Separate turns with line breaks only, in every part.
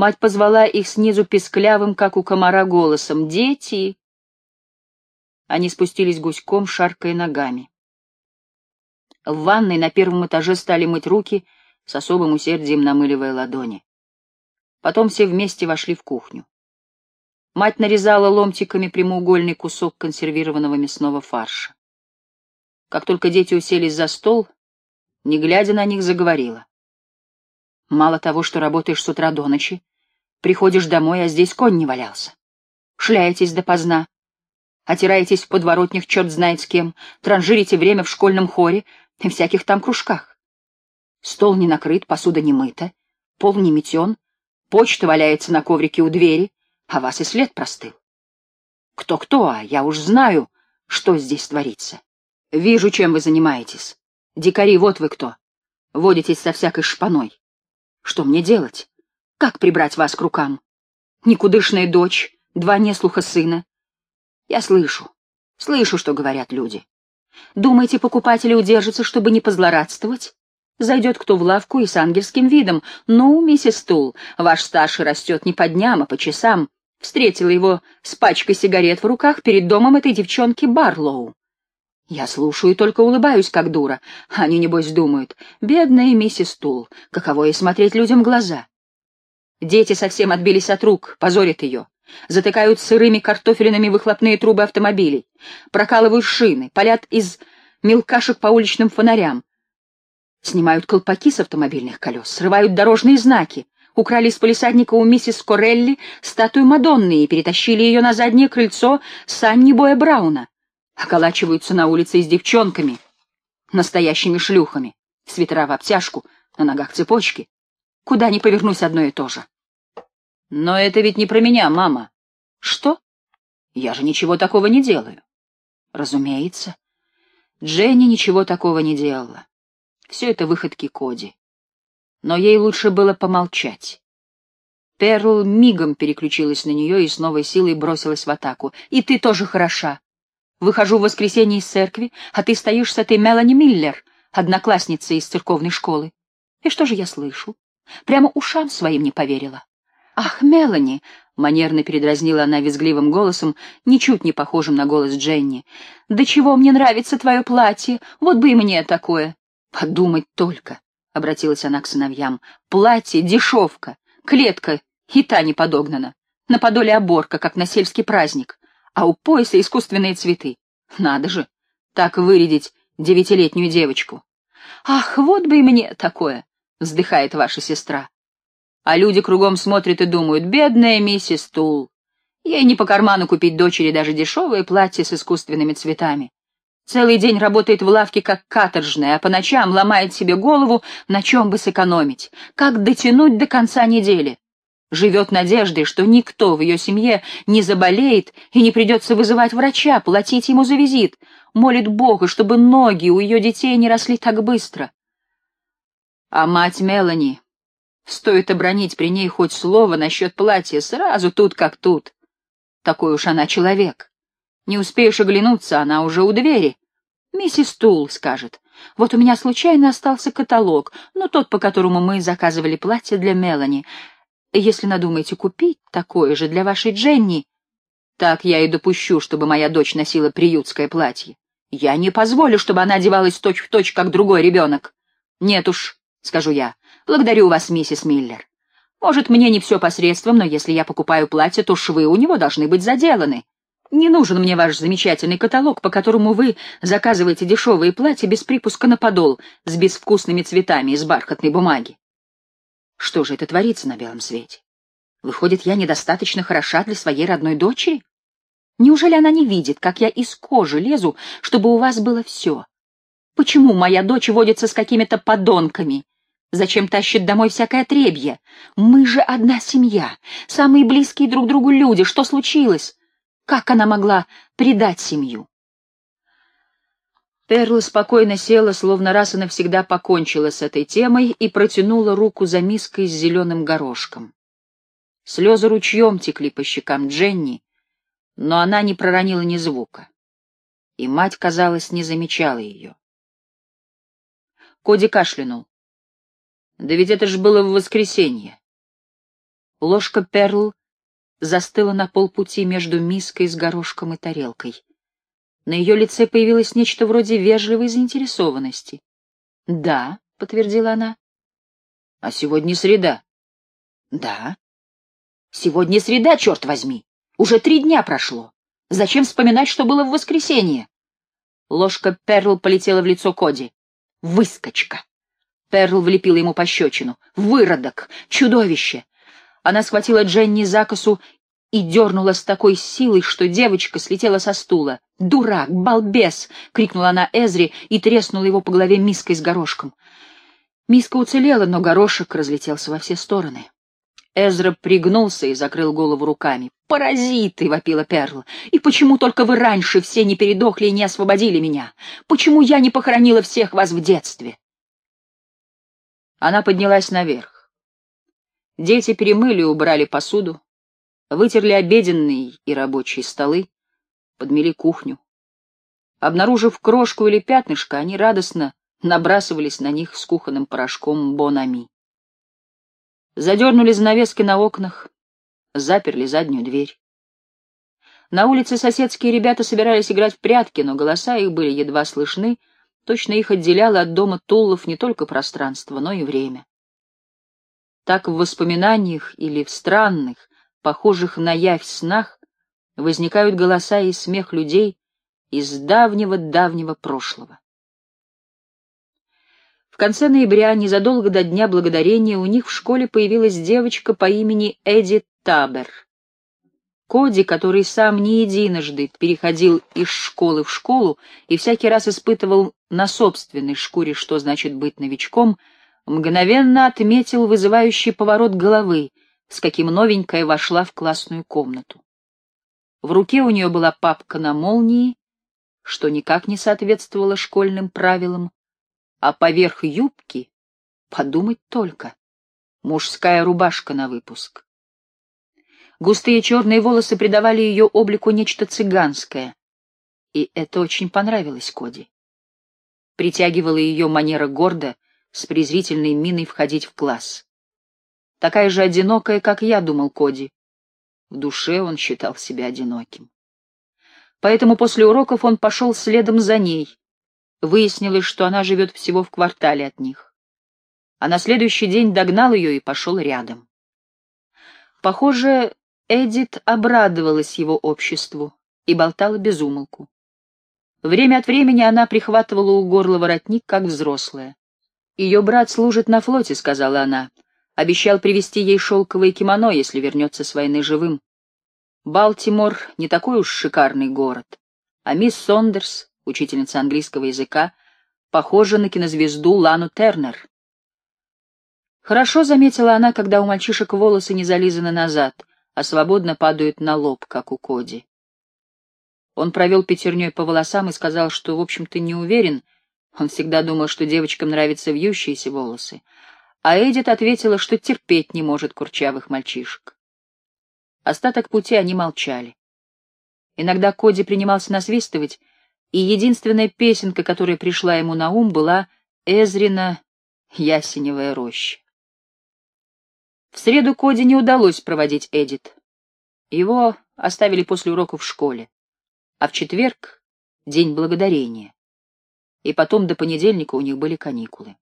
Мать позвала их снизу песклявым, как у комара, голосом. «Дети!» Они спустились гуськом, шаркая ногами. В ванной на первом этаже стали мыть руки, с особым усердием намыливая ладони. Потом все вместе вошли в кухню. Мать нарезала ломтиками прямоугольный кусок консервированного мясного фарша. Как только дети уселись за стол, не глядя на них, заговорила. Мало того, что работаешь с утра до ночи, приходишь домой, а здесь конь не валялся. Шляетесь допоздна, отираетесь в подворотнях черт знает с кем, транжирите время в школьном хоре и всяких там кружках. Стол не накрыт, посуда не мыта, пол не метен, почта валяется на коврике у двери, а вас и след простыл. Кто-кто, а я уж знаю, что здесь творится. Вижу, чем вы занимаетесь. Дикари, вот вы кто. Водитесь со всякой шпаной. Что мне делать? Как прибрать вас к рукам? Никудышная дочь, два неслуха сына. Я слышу, слышу, что говорят люди. Думаете, покупатели удержатся, чтобы не позлорадствовать? Зайдет кто в лавку и с ангельским видом. Ну, миссис Тул, ваш старший растет не по дням, а по часам. Встретила его с пачкой сигарет в руках перед домом этой девчонки Барлоу. Я слушаю и только улыбаюсь, как дура. Они, небось, думают, бедная миссис Тул, каково ей смотреть людям в глаза. Дети совсем отбились от рук, позорят ее. Затыкают сырыми картофелинами выхлопные трубы автомобилей, прокалывают шины, палят из мелкашек по уличным фонарям, снимают колпаки с автомобильных колес, срывают дорожные знаки, украли из полисадника у миссис Корелли статую Мадонны и перетащили ее на заднее крыльцо Санни Боя Брауна околачиваются на улице с девчонками, настоящими шлюхами, свитера в обтяжку, на ногах цепочки. Куда ни повернусь, одно и то же. Но это ведь не про меня, мама. Что? Я же ничего такого не делаю. Разумеется. Дженни ничего такого не делала. Все это выходки Коди. Но ей лучше было помолчать. Перл мигом переключилась на нее и с новой силой бросилась в атаку. «И ты тоже хороша. Выхожу в воскресенье из церкви, а ты стоишь с этой Мелани Миллер, одноклассницей из церковной школы. И что же я слышу? Прямо ушам своим не поверила. «Ах, Мелани!» — манерно передразнила она визгливым голосом, ничуть не похожим на голос Дженни. «Да чего мне нравится твое платье! Вот бы и мне такое!» «Подумать только!» — обратилась она к сыновьям. «Платье — дешевка, клетка и та не подогнана. На подоле оборка, как на сельский праздник а у пояса искусственные цветы. Надо же, так вырядить девятилетнюю девочку. «Ах, вот бы и мне такое!» — вздыхает ваша сестра. А люди кругом смотрят и думают, бедная миссис Тул. Ей не по карману купить дочери даже дешевое платье с искусственными цветами. Целый день работает в лавке как каторжная, а по ночам ломает себе голову, на чем бы сэкономить, как дотянуть до конца недели живет надеждой, что никто в ее семье не заболеет и не придется вызывать врача, платить ему за визит, молит Бога, чтобы ноги у ее детей не росли так быстро. А мать Мелани, стоит обронить при ней хоть слово насчет платья, сразу тут как тут. Такой уж она человек. Не успеешь оглянуться, она уже у двери. Миссис Тул скажет, вот у меня случайно остался каталог, ну тот, по которому мы заказывали платье для Мелани. Если надумаете купить такое же для вашей Дженни, так я и допущу, чтобы моя дочь носила приютское платье. Я не позволю, чтобы она одевалась точь-в-точь, точь, как другой ребенок. Нет уж, — скажу я, — благодарю вас, миссис Миллер. Может, мне не все посредством, но если я покупаю платье, то швы у него должны быть заделаны. Не нужен мне ваш замечательный каталог, по которому вы заказываете дешевые платья без припуска на подол, с безвкусными цветами из бархатной бумаги. Что же это творится на белом свете? Выходит, я недостаточно хороша для своей родной дочери? Неужели она не видит, как я из кожи лезу, чтобы у вас было все? Почему моя дочь водится с какими-то подонками? Зачем тащит домой всякое требье? Мы же одна семья, самые близкие друг другу люди. Что случилось? Как она могла предать семью? Перла спокойно села, словно раз и навсегда покончила с этой темой и протянула руку за миской с зеленым горошком. Слезы ручьем текли по щекам Дженни, но она не проронила ни звука. И мать, казалось, не замечала ее. Коди кашлянул. «Да ведь это ж было в воскресенье». Ложка перл застыла на полпути между миской с горошком и тарелкой. На ее лице появилось нечто вроде вежливой заинтересованности. «Да», — подтвердила она. «А сегодня среда». «Да». «Сегодня среда, черт возьми! Уже три дня прошло. Зачем вспоминать, что было в воскресенье?» Ложка Перл полетела в лицо Коди. «Выскочка!» Перл влепила ему пощечину. «Выродок! Чудовище!» Она схватила Дженни за косу и дернула с такой силой, что девочка слетела со стула. «Дурак! Балбес!» — крикнула она Эзри и треснула его по голове миской с горошком. Миска уцелела, но горошек разлетелся во все стороны. Эзра пригнулся и закрыл голову руками. «Паразиты!» — вопила Перл. «И почему только вы раньше все не передохли и не освободили меня? Почему я не похоронила всех вас в детстве?» Она поднялась наверх. Дети перемыли и убрали посуду, вытерли обеденные и рабочие столы, подмели кухню. Обнаружив крошку или пятнышко, они радостно набрасывались на них с кухонным порошком Бонами. Задернули занавески на окнах, заперли заднюю дверь. На улице соседские ребята собирались играть в прятки, но голоса их были едва слышны, точно их отделяло от дома Туллов не только пространство, но и время. Так в воспоминаниях или в странных, похожих на явь снах, возникают голоса и смех людей из давнего-давнего прошлого. В конце ноября, незадолго до Дня Благодарения, у них в школе появилась девочка по имени Эдди Табер. Коди, который сам не единожды переходил из школы в школу и всякий раз испытывал на собственной шкуре, что значит быть новичком, мгновенно отметил вызывающий поворот головы, с каким новенькая вошла в классную комнату. В руке у нее была папка на молнии, что никак не соответствовало школьным правилам, а поверх юбки, подумать только, мужская рубашка на выпуск. Густые черные волосы придавали ее облику нечто цыганское, и это очень понравилось Коди. Притягивала ее манера гордо, с презрительной миной входить в класс. Такая же одинокая, как я, думал Коди. В душе он считал себя одиноким. Поэтому после уроков он пошел следом за ней, Выяснилось, что она живет всего в квартале от них. А на следующий день догнал ее и пошел рядом. Похоже, Эдит обрадовалась его обществу и болтала без умолку. Время от времени она прихватывала у горла воротник, как взрослая. «Ее брат служит на флоте», — сказала она. Обещал привезти ей шелковое кимоно, если вернется с войны живым. Балтимор — не такой уж шикарный город. А мисс Сондерс учительница английского языка, похожа на кинозвезду Лану Тернер. Хорошо заметила она, когда у мальчишек волосы не зализаны назад, а свободно падают на лоб, как у Коди. Он провел пятерней по волосам и сказал, что, в общем-то, не уверен. Он всегда думал, что девочкам нравятся вьющиеся волосы. А Эдит ответила, что терпеть не может курчавых мальчишек. Остаток пути они молчали. Иногда Коди принимался насвистывать, и единственная песенка, которая пришла ему на ум, была Эзрина «Ясеневая роща». В среду Коди не удалось проводить Эдит. Его оставили после уроков в школе, а в четверг — День Благодарения. И потом до понедельника у них были каникулы.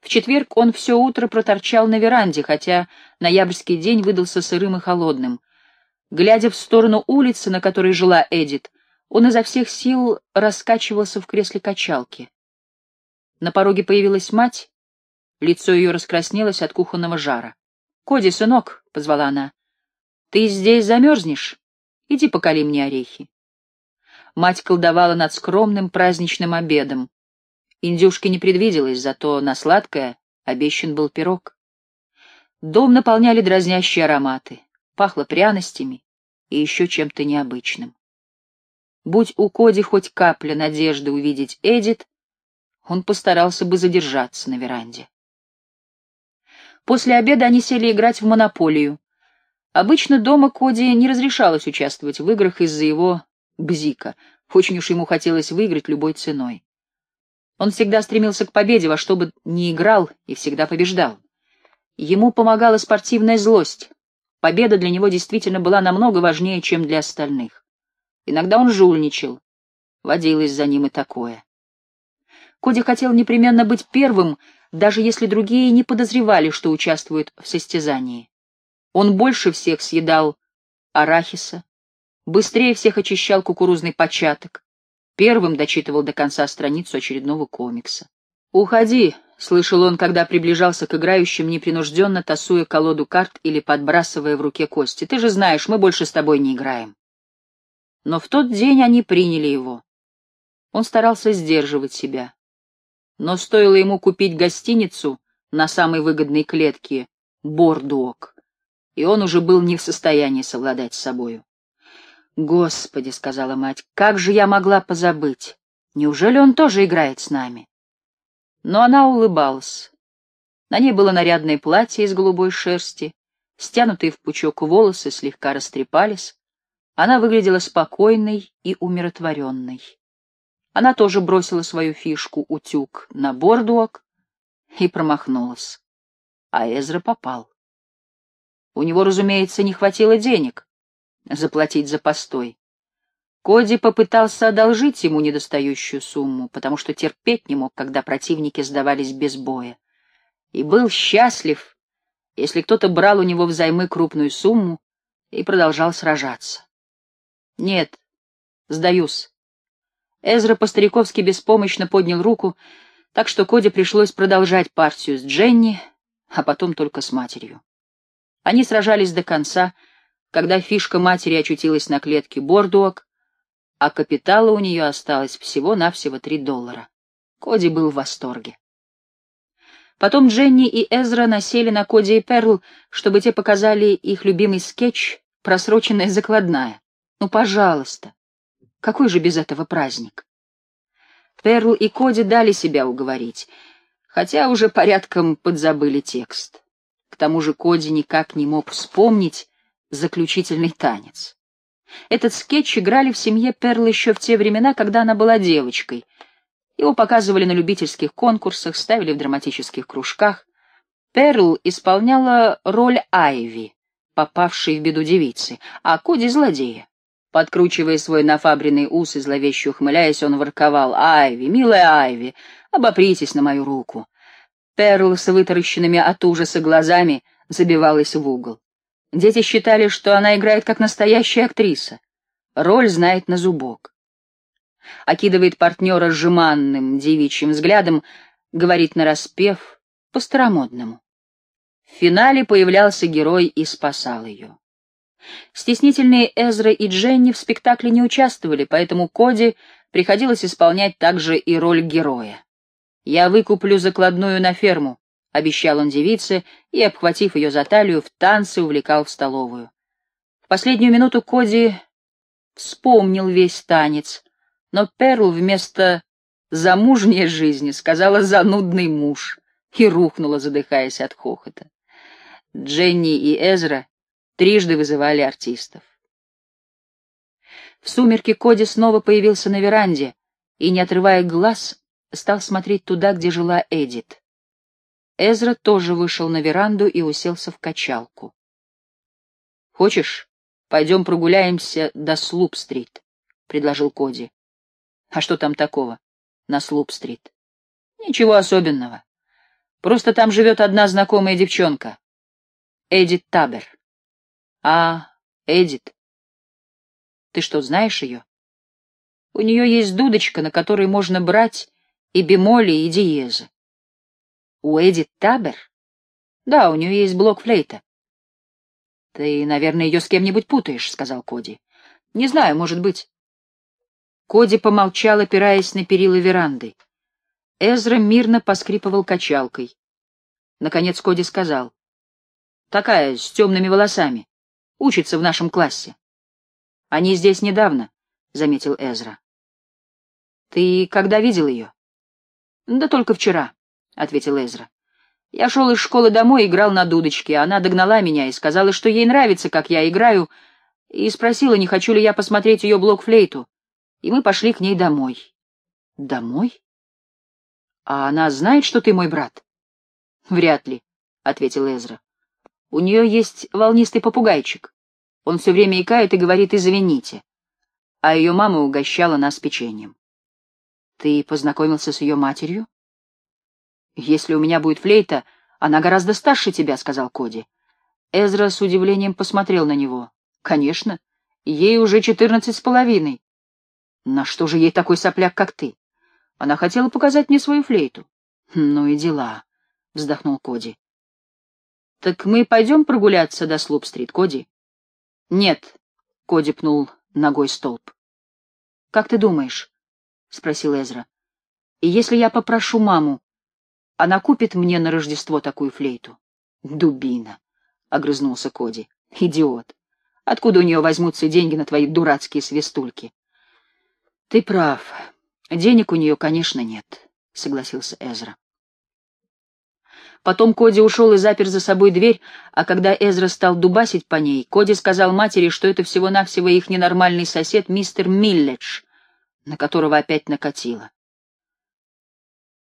В четверг он все утро проторчал на веранде, хотя ноябрьский день выдался сырым и холодным. Глядя в сторону улицы, на которой жила Эдит, он изо всех сил раскачивался в кресле качалки. На пороге появилась мать, лицо ее раскраснелось от кухонного жара. — Коди, сынок, — позвала она, — ты здесь замерзнешь? Иди поколи мне орехи. Мать колдовала над скромным праздничным обедом. Индюшки не предвиделось, зато на сладкое обещан был пирог. Дом наполняли дразнящие ароматы, пахло пряностями и еще чем-то необычным. Будь у Коди хоть капля надежды увидеть Эдит, он постарался бы задержаться на веранде. После обеда они сели играть в монополию. Обычно дома Коди не разрешалось участвовать в играх из-за его бзика. Очень уж ему хотелось выиграть любой ценой. Он всегда стремился к победе, во что бы ни играл, и всегда побеждал. Ему помогала спортивная злость. Победа для него действительно была намного важнее, чем для остальных. Иногда он жульничал. Водилось за ним и такое. Коди хотел непременно быть первым, даже если другие не подозревали, что участвуют в состязании. Он больше всех съедал арахиса, быстрее всех очищал кукурузный початок, первым дочитывал до конца страницу очередного комикса. «Уходи», — слышал он, когда приближался к играющим, непринужденно тасуя колоду карт или подбрасывая в руке кости. «Ты же знаешь, мы больше с тобой не играем». Но в тот день они приняли его. Он старался сдерживать себя. Но стоило ему купить гостиницу на самой выгодной клетке Бордуок, и он уже был не в состоянии совладать с собою. «Господи», — сказала мать, — «как же я могла позабыть? Неужели он тоже играет с нами?» Но она улыбалась. На ней было нарядное платье из голубой шерсти, стянутые в пучок волосы слегка растрепались. Она выглядела спокойной и умиротворенной. Она тоже бросила свою фишку утюг на бордуок и промахнулась. А Эзра попал. У него, разумеется, не хватило денег заплатить за постой. Коди попытался одолжить ему недостающую сумму, потому что терпеть не мог, когда противники сдавались без боя. И был счастлив, если кто-то брал у него взаймы крупную сумму и продолжал сражаться. «Нет, сдаюсь», Эзра по-стариковски беспомощно поднял руку, так что Коде пришлось продолжать партию с Дженни, а потом только с матерью. Они сражались до конца, когда фишка матери очутилась на клетке Бордуок, а капитала у нее осталось всего-навсего три доллара. Коди был в восторге. Потом Дженни и Эзра насели на Коди и Перл, чтобы те показали их любимый скетч «Просроченная закладная». Ну, пожалуйста. Какой же без этого праздник? Перл и Коди дали себя уговорить, хотя уже порядком подзабыли текст. К тому же Коди никак не мог вспомнить заключительный танец. Этот скетч играли в семье Перл еще в те времена, когда она была девочкой. Его показывали на любительских конкурсах, ставили в драматических кружках. Перл исполняла роль Айви, попавшей в беду девицы, а Коди — злодея. Подкручивая свой нафабренный ус и зловеще ухмыляясь, он ворковал. «Айви, милая Айви, обопритесь на мою руку». Перл с вытаращенными от ужаса глазами забивалась в угол. Дети считали, что она играет как настоящая актриса. Роль знает на зубок. Окидывает партнера сжиманным девичьим взглядом, говорит нараспев по-старомодному. В финале появлялся герой и спасал ее. Стеснительные Эзра и Дженни в спектакле не участвовали, поэтому Коди приходилось исполнять также и роль героя. «Я выкуплю закладную на ферму», — обещал он девице и, обхватив ее за талию, в танце увлекал в столовую. В последнюю минуту Коди вспомнил весь танец, но Перл вместо «замужней жизни» сказала «занудный муж» и рухнула, задыхаясь от хохота. Дженни и Эзра трижды вызывали артистов. В сумерки Коди снова появился на веранде и, не отрывая глаз, стал смотреть туда, где жила Эдит. Эзра тоже вышел на веранду и уселся в качалку. — Хочешь, пойдем прогуляемся до Слуп-стрит? — предложил Коди. — А что там такого на Слуп-стрит? — Ничего особенного. Просто там живет одна знакомая девчонка. Эдит Табер. А, Эдит. Ты что, знаешь ее? У нее есть дудочка, на которой можно брать и бемоли, и диезы. У Эдит Табер? Да, у нее есть блок флейта. Ты, наверное, ее с кем-нибудь путаешь, сказал Коди. Не знаю, может быть. Коди помолчал, опираясь на перила веранды. Эзра мирно поскрипывал качалкой. Наконец Коди сказал. Такая, с темными волосами. Учится в нашем классе. — Они здесь недавно, — заметил Эзра. — Ты когда видел ее? — Да только вчера, — ответил Эзра. Я шел из школы домой, играл на дудочке. Она догнала меня и сказала, что ей нравится, как я играю, и спросила, не хочу ли я посмотреть ее блок-флейту. И мы пошли к ней домой. — Домой? — А она знает, что ты мой брат? — Вряд ли, — ответил Эзра. У нее есть волнистый попугайчик. Он все время икает и говорит «извините». А ее мама угощала нас печеньем. Ты познакомился с ее матерью? Если у меня будет флейта, она гораздо старше тебя, — сказал Коди. Эзра с удивлением посмотрел на него. Конечно, ей уже четырнадцать с половиной. На что же ей такой сопляк, как ты? Она хотела показать мне свою флейту. Ну и дела, — вздохнул Коди. Так мы пойдем прогуляться до Слуп-стрит, Коди? Нет, — Коди пнул ногой столб. Как ты думаешь? — спросил Эзра. И если я попрошу маму, она купит мне на Рождество такую флейту? Дубина, — огрызнулся Коди. Идиот. Откуда у нее возьмутся деньги на твои дурацкие свистульки? Ты прав. Денег у нее, конечно, нет, — согласился Эзра. Потом Коди ушел и запер за собой дверь, а когда Эзра стал дубасить по ней, Коди сказал матери, что это всего-навсего их ненормальный сосед мистер Милледж, на которого опять накатило.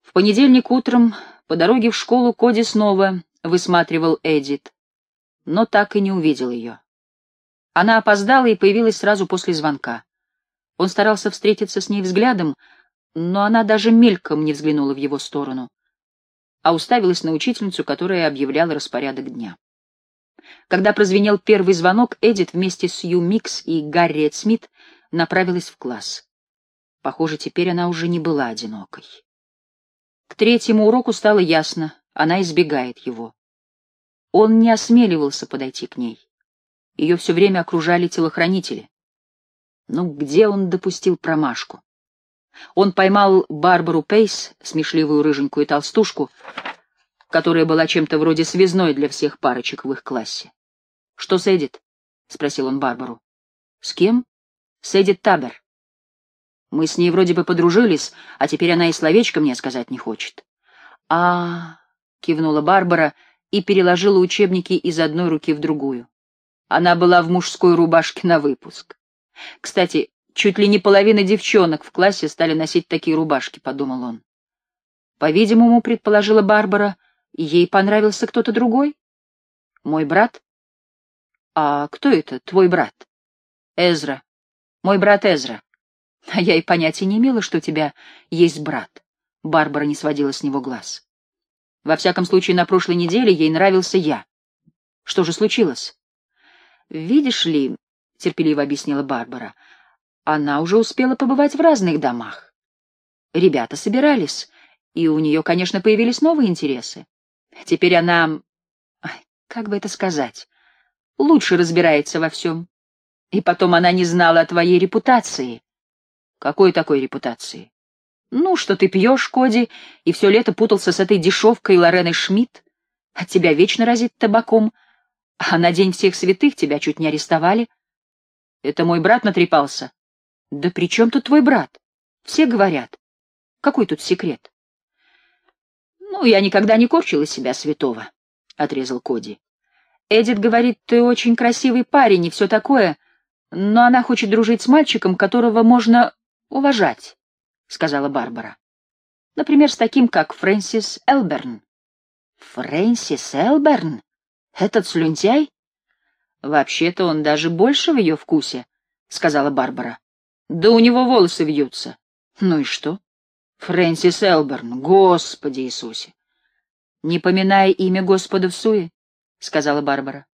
В понедельник утром по дороге в школу Коди снова высматривал Эдит, но так и не увидел ее. Она опоздала и появилась сразу после звонка. Он старался встретиться с ней взглядом, но она даже мельком не взглянула в его сторону, а уставилась на учительницу, которая объявляла распорядок дня. Когда прозвенел первый звонок, Эдит вместе с Ю Микс и Гарриет Смит направилась в класс. Похоже, теперь она уже не была одинокой. К третьему уроку стало ясно, она избегает его. Он не осмеливался подойти к ней. Ее все время окружали телохранители. Ну, где он допустил промашку? Он поймал Барбару Пейс, смешливую рыженькую толстушку, которая была чем-то вроде связной для всех парочек в их классе. — Что с Эдит? — спросил он Барбару. — С кем? — С Эдит Табер. Мы с ней вроде бы подружились, а теперь она и словечко мне сказать не хочет. — А, — кивнула Барбара и переложила учебники из одной руки в другую. Она была в мужской рубашке на выпуск. Кстати, чуть ли не половина девчонок в классе стали носить такие рубашки, — подумал он. По-видимому, предположила Барбара, ей понравился кто-то другой? Мой брат? А кто это, твой брат? Эзра. Мой брат Эзра. А я и понятия не имела, что у тебя есть брат. Барбара не сводила с него глаз. Во всяком случае, на прошлой неделе ей нравился я. Что же случилось? Видишь ли, — терпеливо объяснила Барбара, — она уже успела побывать в разных домах. Ребята собирались, и у нее, конечно, появились новые интересы. Теперь она, как бы это сказать, лучше разбирается во всем. И потом она не знала о твоей репутации. Какой такой репутации? Ну, что ты пьешь, Коди, и все лето путался с этой дешевкой Лореной Шмидт, от тебя вечно разит табаком, а на День всех святых тебя чуть не арестовали. Это мой брат натрепался. Да при чем тут твой брат? Все говорят. Какой тут секрет? Ну, я никогда не корчил из себя святого, — отрезал Коди. Эдит говорит, ты очень красивый парень и все такое, но она хочет дружить с мальчиком, которого можно уважать, — сказала Барбара. Например, с таким, как Фрэнсис Элберн. Фрэнсис Элберн? Этот слюнтяй? Вообще-то он даже больше в ее вкусе, — сказала Барбара. Да у него волосы вьются. Ну и что? Фрэнсис Элберн, Господи Иисусе! Не поминая имя Господа в суе, — сказала Барбара.